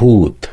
puta.